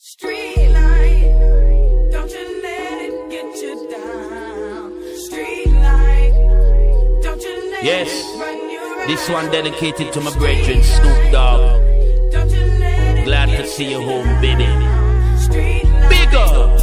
Street light, don't you let it get you down. Street light, don't you let Yes. it run you around. This one dedicated to my brethren, Snoop Dogg. Don't you let it Glad to see you you home, baby. Street light, Big up!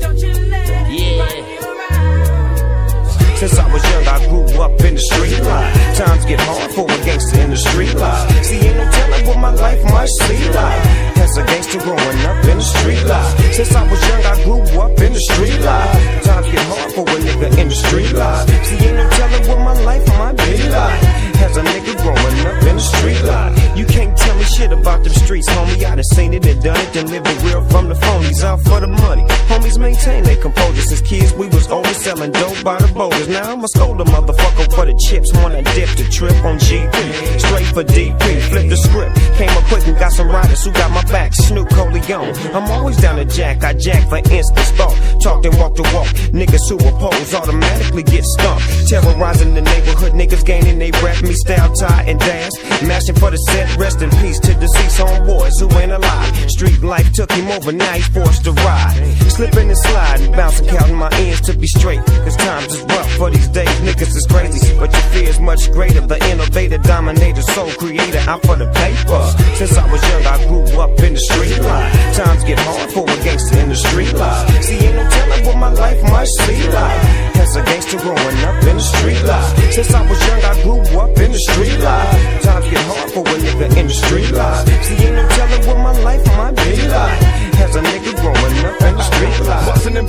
don't you let it Yeah. run you around. Since I was young, I grew up in the street life. Times get hard for a gangster in the street life. See, ain't no telling what my life might see like. As a gangster growing up in the street life. Since I was young, I grew up in the street life. Times get hard for a nigga in the street life. See, ain't no telling what my life might be like. As a nigga growing up in the street life. You can't tell me shit about them streets, homie. I done seen it and done it, then live it real from the phonies out for the money. Homies maintain their composure since kids we was always selling dope by the boulders. Now scold a motherfucker for the chips. Wanna dip the trip on GP. Straight for DP, flip the script. Came up quick and got some riders who got my back. Snoop Coleon. I'm always down to jack. I jack for instance thought. Talked and walked the walk. Niggas who oppose automatically get stumped. Terrorizing the neighborhood. Niggas gaining they rap me style, tie, and dance. Mashing for the set. Rest in peace to deceased homeboys who ain't alive. Street life took him over. Now he forced to ride. Slipping and sliding. Bouncing, counting my ends to be straight. Cause times is rough for these days. Niggas is crazy. But your fear is much greater. The innovator, dominator, soul creator. I'm for the paper. Since I was young, I grew up in the street life. Times get hard for a gangster in the street life. See, ain't no telling what my life might see like. As a gangster growing up in the street life.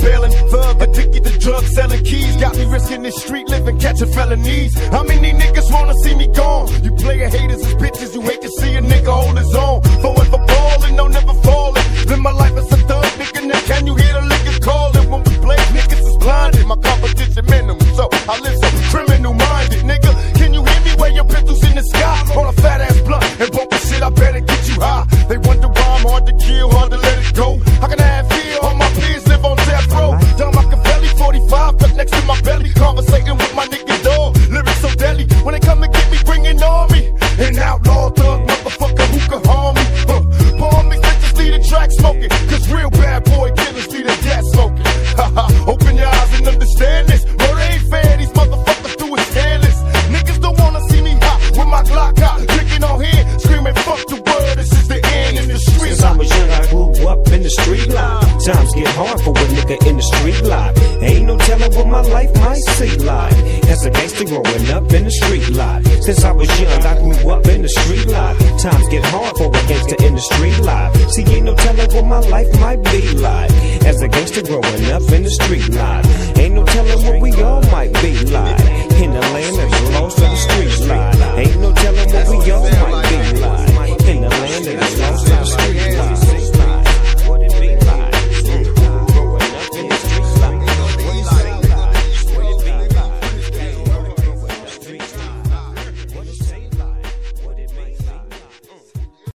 Bailing, thug addicted to drug selling keys. Got me risking this street living, catching felonies. How many niggas wanna see me gone? You player haters as bitches, you hate to see a come to get me, bringing on me. An outlaw thug, motherfucker who can harm me. Huh. Palm these bitches lead the track smoking. Cause real bad boy killers lead the gas smoking. Haha, open your eyes and understand this. Murder ain't fair, these motherfuckers do it scandalous. Niggas don't wanna see me hot with my Glock out. Drinking on here, screaming fuck the world. This is the end in the street. Since I was young, I grew up in the street life. Times get hard for a nigga in the street life. What my life might see like. As a gangster growing up in the street life. Since I was young, I grew up in the street life. Times get hard for a gangster in the street life. See, ain't no telling what my life might be like. As a gangster growing up in the street life. Ain't no telling what we all might be